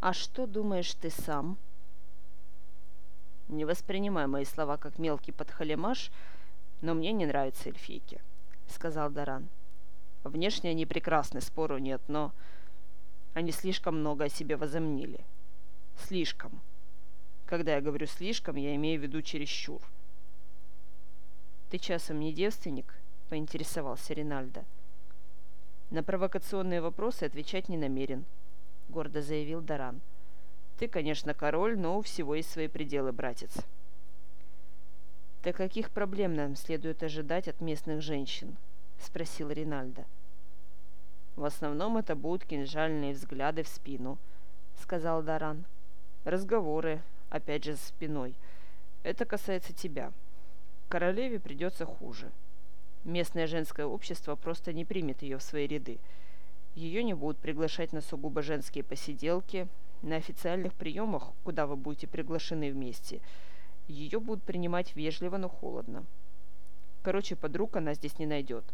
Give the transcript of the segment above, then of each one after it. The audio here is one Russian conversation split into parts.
«А что думаешь ты сам?» «Не воспринимай мои слова как мелкий подхалимаш, но мне не нравятся эльфийки», — сказал Даран. «Внешне они прекрасны, спору нет, но они слишком много о себе возомнили. Слишком. Когда я говорю «слишком», я имею в виду чересчур». «Ты часом не девственник?» — поинтересовался Ринальдо. «На провокационные вопросы отвечать не намерен», — гордо заявил Даран. «Ты, конечно, король, но у всего есть свои пределы, братец». «Так каких проблем нам следует ожидать от местных женщин?» — спросил Ринальдо. «В основном это будут кинжальные взгляды в спину», — сказал Даран. «Разговоры, опять же, за спиной. Это касается тебя. Королеве придется хуже. Местное женское общество просто не примет ее в свои ряды. Ее не будут приглашать на сугубо женские посиделки, на официальных приемах, куда вы будете приглашены вместе. Ее будут принимать вежливо, но холодно. Короче, подруг она здесь не найдет.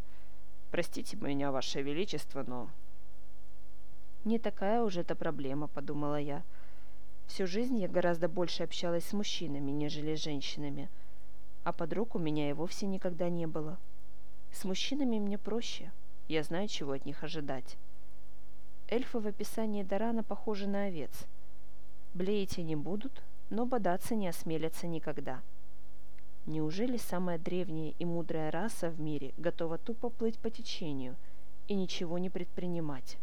Простите меня, Ваше Величество, но... Не такая уж это проблема, подумала я. Всю жизнь я гораздо больше общалась с мужчинами, нежели с женщинами. А подруг у меня и вовсе никогда не было. С мужчинами мне проще. Я знаю, чего от них ожидать. Эльфы в описании Дарана похожи на овец. Блеять они будут, но бодаться не осмелятся никогда. Неужели самая древняя и мудрая раса в мире готова тупо плыть по течению и ничего не предпринимать?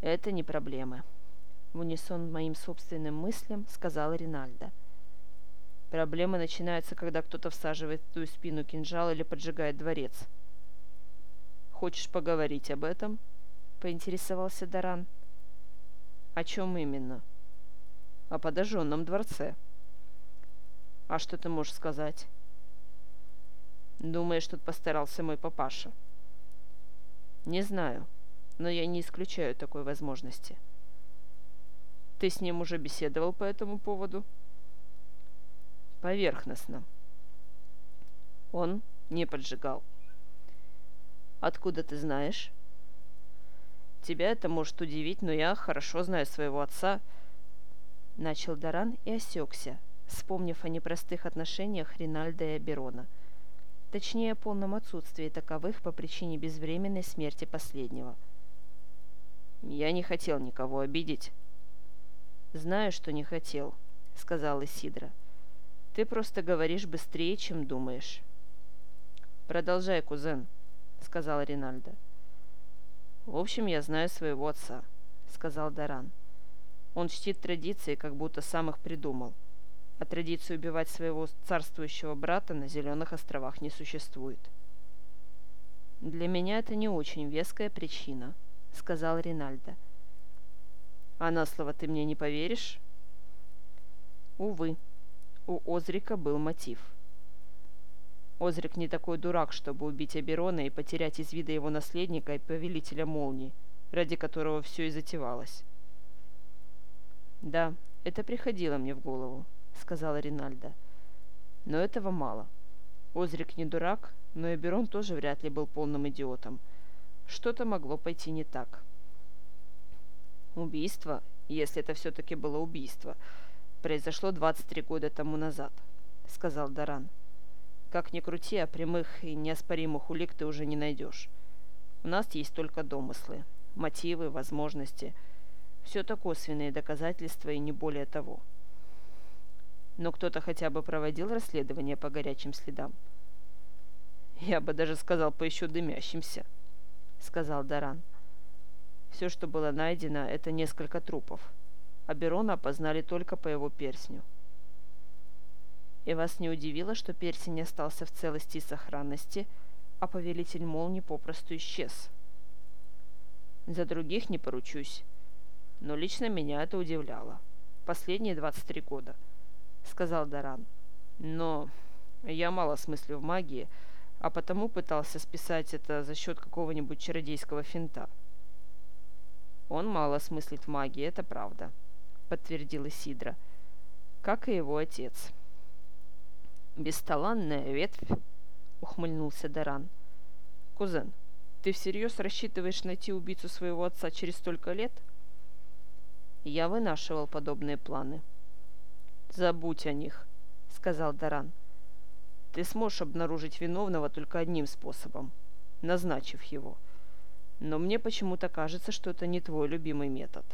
«Это не проблемы», — в унисон моим собственным мыслям сказал Ринальдо. Проблемы начинаются, когда кто-то всаживает в твою спину кинжал или поджигает дворец. «Хочешь поговорить об этом?» — поинтересовался Даран. «О чем именно?» «О подожженном дворце». «А что ты можешь сказать?» «Думаешь, тут постарался мой папаша?» «Не знаю, но я не исключаю такой возможности». «Ты с ним уже беседовал по этому поводу?» поверхностно. Он не поджигал. Откуда ты знаешь? Тебя это может удивить, но я хорошо знаю своего отца. Начал Даран и осекся, вспомнив о непростых отношениях Ринальда и Аберона. Точнее, о полном отсутствии таковых по причине безвременной смерти последнего. «Я не хотел никого обидеть». «Знаю, что не хотел», — сказал Исидра. Ты просто говоришь быстрее, чем думаешь. Продолжай, кузен, сказал Ринальдо. В общем, я знаю своего отца, сказал Даран. Он чтит традиции, как будто сам их придумал. А традиции убивать своего царствующего брата на Зеленых островах не существует. «Для меня это не очень веская причина», — сказал Ринальдо. «А на слово ты мне не поверишь?» «Увы», у Озрика был мотив. Озрик не такой дурак, чтобы убить Аберона и потерять из вида его наследника и повелителя молний, ради которого все и затевалось. «Да, это приходило мне в голову», — сказала Ринальда. «Но этого мало. Озрик не дурак, но Эберон тоже вряд ли был полным идиотом. Что-то могло пойти не так». «Убийство, если это все-таки было убийство», — произошло 23 года тому назад», — сказал Даран. «Как ни крути, а прямых и неоспоримых улик ты уже не найдешь. У нас есть только домыслы, мотивы, возможности. Все это косвенные доказательства и не более того. Но кто-то хотя бы проводил расследование по горячим следам?» «Я бы даже сказал, по еще дымящимся», — сказал Даран. «Все, что было найдено, это несколько трупов» а Берона опознали только по его перстню. И вас не удивило, что перстень остался в целости и сохранности, а повелитель молнии попросту исчез? За других не поручусь, но лично меня это удивляло. Последние 23 года, сказал Даран. Но я мало смыслю в магии, а потому пытался списать это за счет какого-нибудь чародейского финта. Он мало смыслит в магии, это правда. — подтвердила Сидра. Как и его отец. Бесталанная ветвь, ухмыльнулся Даран. Кузен, ты всерьез рассчитываешь найти убийцу своего отца через столько лет? Я вынашивал подобные планы. «Забудь о них», — сказал Даран. «Ты сможешь обнаружить виновного только одним способом, назначив его. Но мне почему-то кажется, что это не твой любимый метод».